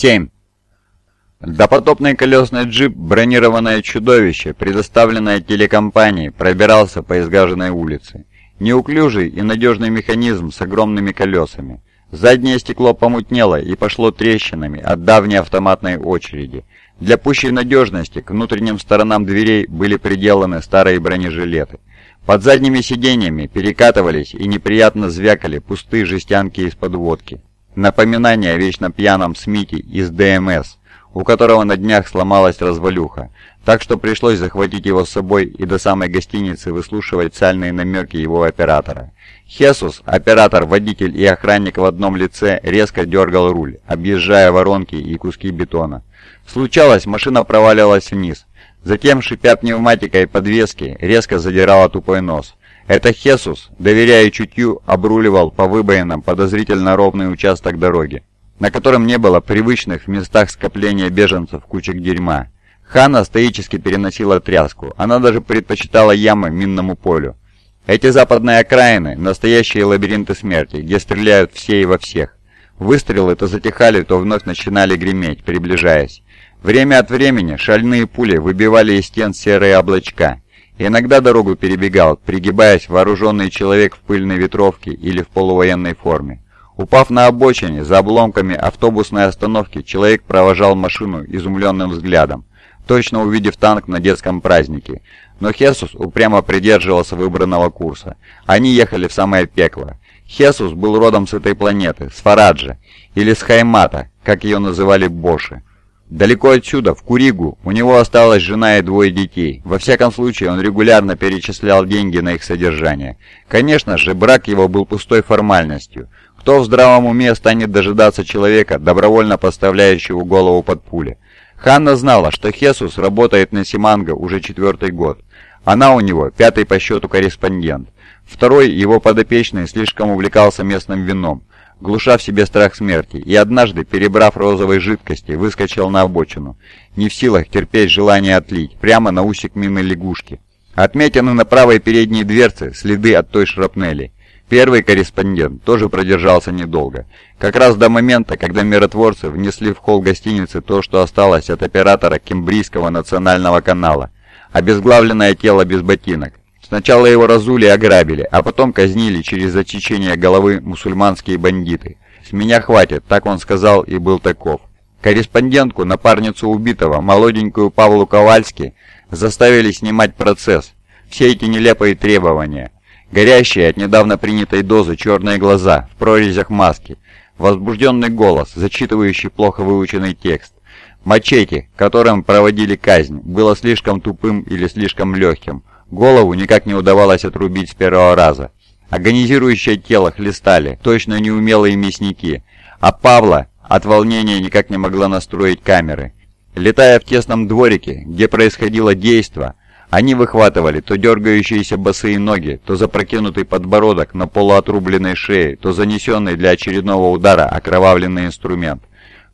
7. Допотопный колесный джип, бронированное чудовище, предоставленное телекомпанией, пробирался по изгаженной улице. Неуклюжий и надежный механизм с огромными колесами. Заднее стекло помутнело и пошло трещинами от давней автоматной очереди. Для пущей надежности к внутренним сторонам дверей были приделаны старые бронежилеты. Под задними сиденьями перекатывались и неприятно звякали пустые жестянки из-под водки. Напоминание о вечно пьяном Смите из ДМС, у которого на днях сломалась развалюха, так что пришлось захватить его с собой и до самой гостиницы выслушивать сальные намеки его оператора. Хесус, оператор, водитель и охранник в одном лице, резко дергал руль, объезжая воронки и куски бетона. Случалось, машина проваливалась вниз. Затем, шипя пневматикой подвески, резко задирала тупой нос. Это Хесус, доверяя чутью, обруливал по выбоинам подозрительно ровный участок дороги, на котором не было привычных в местах скопления беженцев кучек дерьма. Ханна стоически переносила тряску, она даже предпочитала ямы минному полю. Эти западные окраины – настоящие лабиринты смерти, где стреляют все и во всех. Выстрелы то затихали, то вновь начинали греметь, приближаясь. Время от времени шальные пули выбивали из стен серые облачка, Иногда дорогу перебегал, пригибаясь, вооруженный человек в пыльной ветровке или в полувоенной форме. Упав на обочине, за обломками автобусной остановки, человек провожал машину изумленным взглядом, точно увидев танк на детском празднике. Но Хесус упрямо придерживался выбранного курса. Они ехали в самое пекло. Хесус был родом с этой планеты, с Фараджа, или с Хаймата, как ее называли Боши. Далеко отсюда, в Куригу, у него осталась жена и двое детей. Во всяком случае, он регулярно перечислял деньги на их содержание. Конечно же, брак его был пустой формальностью. Кто в здравом уме станет дожидаться человека, добровольно поставляющего голову под пули? Ханна знала, что Хесус работает на Симанго уже четвертый год. Она у него пятый по счету корреспондент. Второй, его подопечный, слишком увлекался местным вином глуша в себе страх смерти, и однажды, перебрав розовой жидкости, выскочил на обочину, не в силах терпеть желание отлить, прямо на усик мины лягушки. Отметены на правой передней дверце следы от той шрапнели. Первый корреспондент тоже продержался недолго. Как раз до момента, когда миротворцы внесли в холл гостиницы то, что осталось от оператора Кембрийского национального канала. Обезглавленное тело без ботинок, Сначала его разули и ограбили, а потом казнили через отсечение головы мусульманские бандиты. «С меня хватит», так он сказал и был таков. Корреспондентку, напарницу убитого, молоденькую Павлу Ковальски, заставили снимать процесс. Все эти нелепые требования. Горящие от недавно принятой дозы черные глаза, в прорезях маски, возбужденный голос, зачитывающий плохо выученный текст. Мачете, которым проводили казнь, было слишком тупым или слишком легким, Голову никак не удавалось отрубить с первого раза. Агонизирующее тело хлестали, точно неумелые мясники, а Павла от волнения никак не могла настроить камеры. Летая в тесном дворике, где происходило действо, они выхватывали то дергающиеся босые ноги, то запрокинутый подбородок на полуотрубленной шее, то занесенный для очередного удара окровавленный инструмент.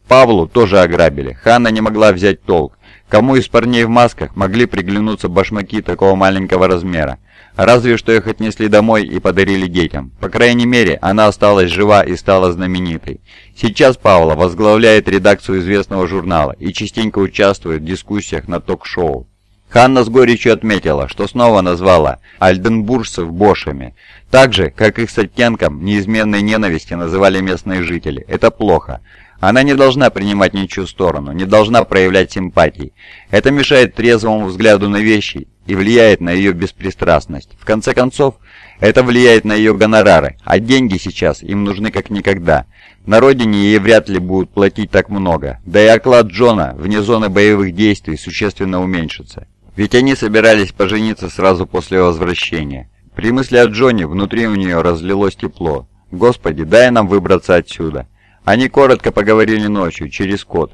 Павлу тоже ограбили. Ханна не могла взять толк. Кому из парней в масках могли приглянуться башмаки такого маленького размера? Разве что их отнесли домой и подарили детям. По крайней мере, она осталась жива и стала знаменитой. Сейчас Павла возглавляет редакцию известного журнала и частенько участвует в дискуссиях на ток-шоу. Ханна с горечью отметила, что снова назвала альденбуржцев бошами, так же, как их с оттенком неизменной ненависти называли местные жители. Это плохо. Она не должна принимать ничью сторону, не должна проявлять симпатий. Это мешает трезвому взгляду на вещи и влияет на ее беспристрастность. В конце концов, это влияет на ее гонорары, а деньги сейчас им нужны как никогда. На родине ей вряд ли будут платить так много, да и оклад Джона вне зоны боевых действий существенно уменьшится. Ведь они собирались пожениться сразу после возвращения. При мысли о Джоне внутри у нее разлилось тепло. «Господи, дай нам выбраться отсюда!» Они коротко поговорили ночью, через код.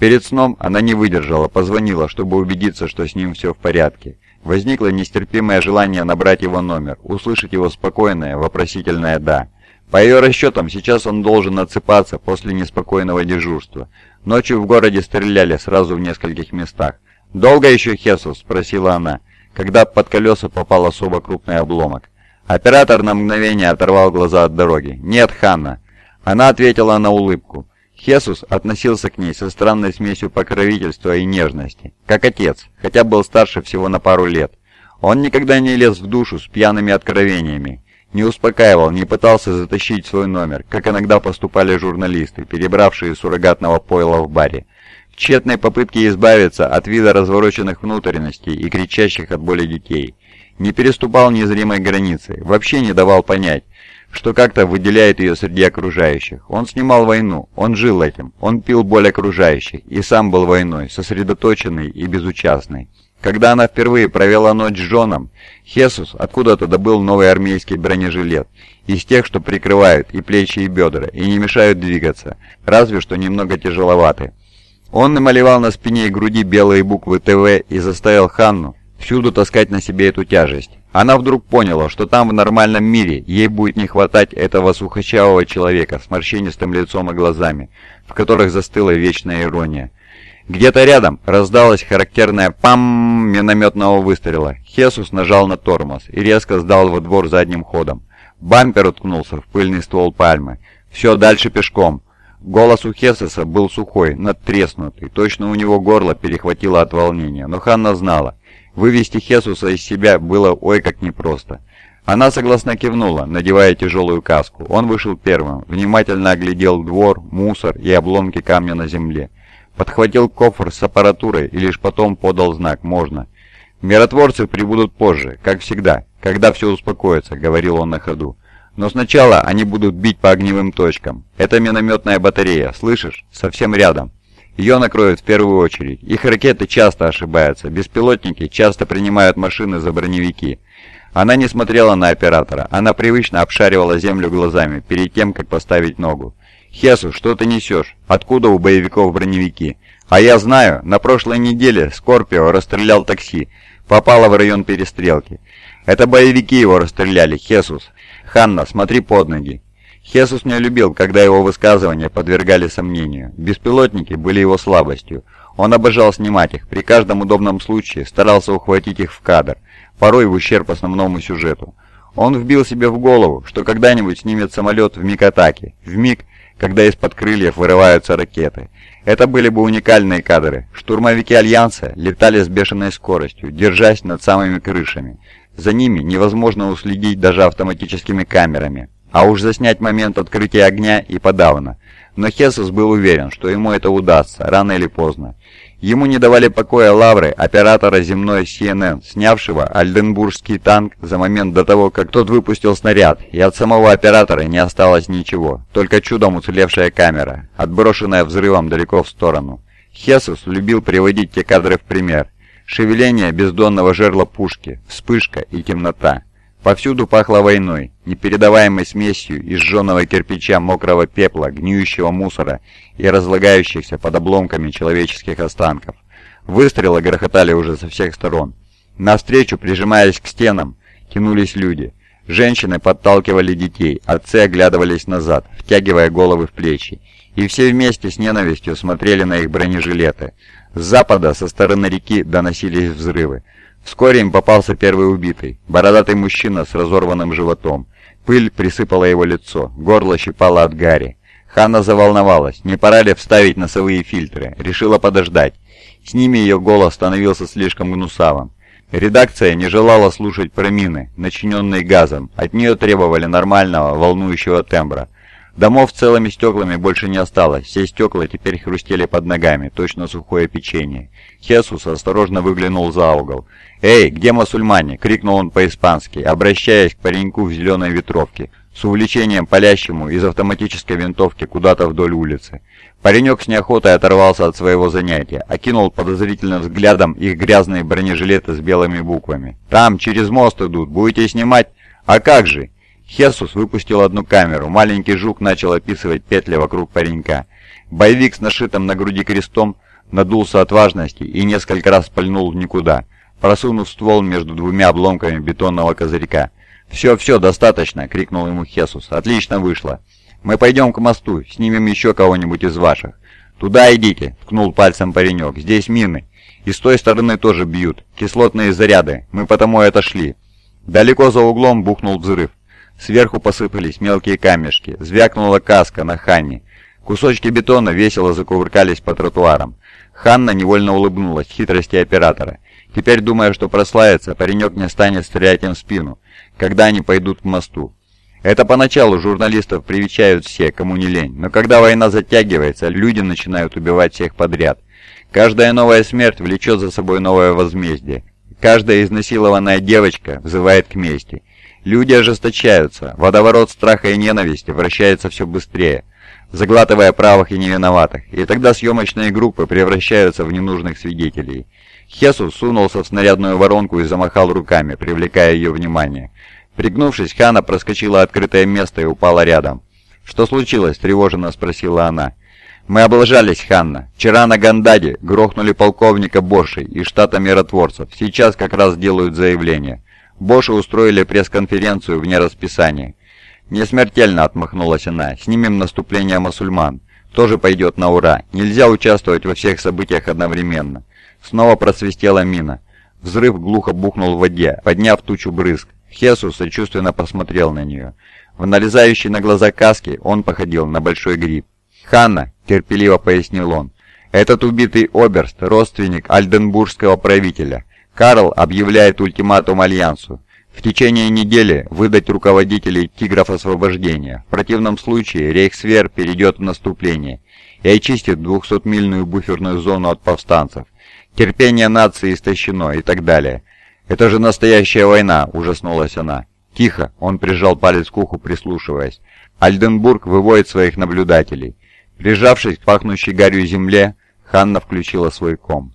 Перед сном она не выдержала, позвонила, чтобы убедиться, что с ним все в порядке. Возникло нестерпимое желание набрать его номер, услышать его спокойное, вопросительное «да». По ее расчетам, сейчас он должен отсыпаться после неспокойного дежурства. Ночью в городе стреляли сразу в нескольких местах. «Долго еще Хесус?» – спросила она, когда под колеса попал особо крупный обломок. Оператор на мгновение оторвал глаза от дороги. «Нет, Ханна, она ответила на улыбку. Хесус относился к ней со странной смесью покровительства и нежности, как отец, хотя был старше всего на пару лет. Он никогда не лез в душу с пьяными откровениями, не успокаивал, не пытался затащить свой номер, как иногда поступали журналисты, перебравшие суррогатного пойла в баре. В тщетной попытке избавиться от вида развороченных внутренностей и кричащих от боли детей. Не переступал незримой границы, вообще не давал понять, что как-то выделяет ее среди окружающих. Он снимал войну, он жил этим, он пил боль окружающих и сам был войной, сосредоточенный и безучастный. Когда она впервые провела ночь с Джоном, Хесус откуда-то добыл новый армейский бронежилет, из тех, что прикрывают и плечи, и бедра, и не мешают двигаться, разве что немного тяжеловаты. Он намалевал на спине и груди белые буквы ТВ и заставил Ханну всюду таскать на себе эту тяжесть. Она вдруг поняла, что там в нормальном мире ей будет не хватать этого сухощавого человека с морщинистым лицом и глазами, в которых застыла вечная ирония. Где-то рядом раздалась характерная «пам» минометного выстрела. Хесус нажал на тормоз и резко сдал во двор задним ходом. Бампер уткнулся в пыльный ствол пальмы. «Все, дальше пешком». Голос у Хесуса был сухой, надтреснутый. Точно у него горло перехватило от волнения. Но Ханна знала. Вывести Хесуса из себя было ой как непросто. Она согласно кивнула, надевая тяжелую каску. Он вышел первым, внимательно оглядел двор, мусор и обломки камня на земле. Подхватил кофр с аппаратурой и лишь потом подал знак «можно». «Миротворцы прибудут позже, как всегда, когда все успокоится», — говорил он на ходу. «Но сначала они будут бить по огневым точкам. Это минометная батарея, слышишь? Совсем рядом. Ее накроют в первую очередь. Их ракеты часто ошибаются, беспилотники часто принимают машины за броневики». Она не смотрела на оператора, она привычно обшаривала землю глазами перед тем, как поставить ногу. «Хесу, что ты несешь? Откуда у боевиков броневики?» «А я знаю, на прошлой неделе Скорпио расстрелял такси. Попало в район перестрелки. Это боевики его расстреляли, Хесус. Ханна, смотри под ноги». Хесус не любил, когда его высказывания подвергали сомнению. Беспилотники были его слабостью. Он обожал снимать их, при каждом удобном случае старался ухватить их в кадр, порой в ущерб основному сюжету. Он вбил себе в голову, что когда-нибудь снимет самолет в миг атаки, в миг, когда из-под крыльев вырываются ракеты. Это были бы уникальные кадры. Штурмовики Альянса летали с бешеной скоростью, держась над самыми крышами. За ними невозможно уследить даже автоматическими камерами. А уж заснять момент открытия огня и подавно. Но Хессус был уверен, что ему это удастся, рано или поздно. Ему не давали покоя лавры оператора земной CNN, снявшего альденбургский танк за момент до того, как тот выпустил снаряд, и от самого оператора не осталось ничего, только чудом уцелевшая камера, отброшенная взрывом далеко в сторону. Хесус любил приводить те кадры в пример. Шевеление бездонного жерла пушки, вспышка и темнота. Повсюду пахло войной, непередаваемой смесью из жженого кирпича, мокрого пепла, гниющего мусора и разлагающихся под обломками человеческих останков. Выстрелы грохотали уже со всех сторон. Навстречу, прижимаясь к стенам, тянулись люди. Женщины подталкивали детей, отцы оглядывались назад, втягивая головы в плечи. И все вместе с ненавистью смотрели на их бронежилеты. С запада, со стороны реки, доносились взрывы. Вскоре им попался первый убитый, бородатый мужчина с разорванным животом. Пыль присыпала его лицо, горло щипало от гари. Ханна заволновалась, не пора ли вставить носовые фильтры, решила подождать. С ними ее голос становился слишком гнусавым. Редакция не желала слушать про мины, начиненные газом, от нее требовали нормального, волнующего тембра. Домов целыми стеклами больше не осталось, все стекла теперь хрустели под ногами, точно сухое печенье. Хесус осторожно выглянул за угол. «Эй, где мусульмане?» — крикнул он по-испански, обращаясь к пареньку в зеленой ветровке, с увлечением палящему из автоматической винтовки куда-то вдоль улицы. Паренек с неохотой оторвался от своего занятия, окинул подозрительным взглядом их грязные бронежилеты с белыми буквами. «Там, через мост идут, будете снимать?» «А как же?» Хесус выпустил одну камеру, маленький жук начал описывать петли вокруг паренька. Боевик с нашитым на груди крестом надулся от важности и несколько раз пальнул в никуда, просунув ствол между двумя обломками бетонного козырька. «Все, все, достаточно!» — крикнул ему Хесус. «Отлично вышло! Мы пойдем к мосту, снимем еще кого-нибудь из ваших!» «Туда идите!» — ткнул пальцем паренек. «Здесь мины! И с той стороны тоже бьют! Кислотные заряды! Мы потому и отошли!» Далеко за углом бухнул взрыв. Сверху посыпались мелкие камешки. Звякнула каска на Ханне. Кусочки бетона весело закувыркались по тротуарам. Ханна невольно улыбнулась хитрости оператора. Теперь, думая, что прославится, паренек не станет стрелять им в спину, когда они пойдут к мосту. Это поначалу журналистов привечают все, кому не лень, но когда война затягивается, люди начинают убивать всех подряд. Каждая новая смерть влечет за собой новое возмездие. Каждая изнасилованная девочка взывает к мести. Люди ожесточаются, водоворот страха и ненависти вращается все быстрее, заглатывая правых и невиноватых, и тогда съемочные группы превращаются в ненужных свидетелей. Хесус сунулся в снарядную воронку и замахал руками, привлекая ее внимание. Пригнувшись, Хана проскочила открытое место и упала рядом. «Что случилось?» – тревоженно спросила она. «Мы облажались, Ханна. Вчера на Гандаде грохнули полковника Боши из штата миротворцев. Сейчас как раз делают заявление. Боши устроили пресс-конференцию вне расписания. «Не смертельно», — отмахнулась она. «Снимем наступление мусульман. Тоже пойдет на ура. Нельзя участвовать во всех событиях одновременно». Снова просвистела мина. Взрыв глухо бухнул в воде, подняв тучу брызг. Хесус сочувственно посмотрел на нее. В налезающей на глаза каске он походил на большой гриб. «Ханна», — терпеливо пояснил он, — «этот убитый оберст — родственник альденбургского правителя. Карл объявляет ультиматум Альянсу. В течение недели выдать руководителей Тигров Освобождения. В противном случае Рейхсвер перейдет в наступление и очистит 200-мильную буферную зону от повстанцев. Терпение нации истощено и так далее. «Это же настоящая война!» – ужаснулась она. «Тихо!» – он прижал палец к уху, прислушиваясь. Альденбург выводит своих наблюдателей. Прижавшись к пахнущей гарью земле, Ханна включила свой ком.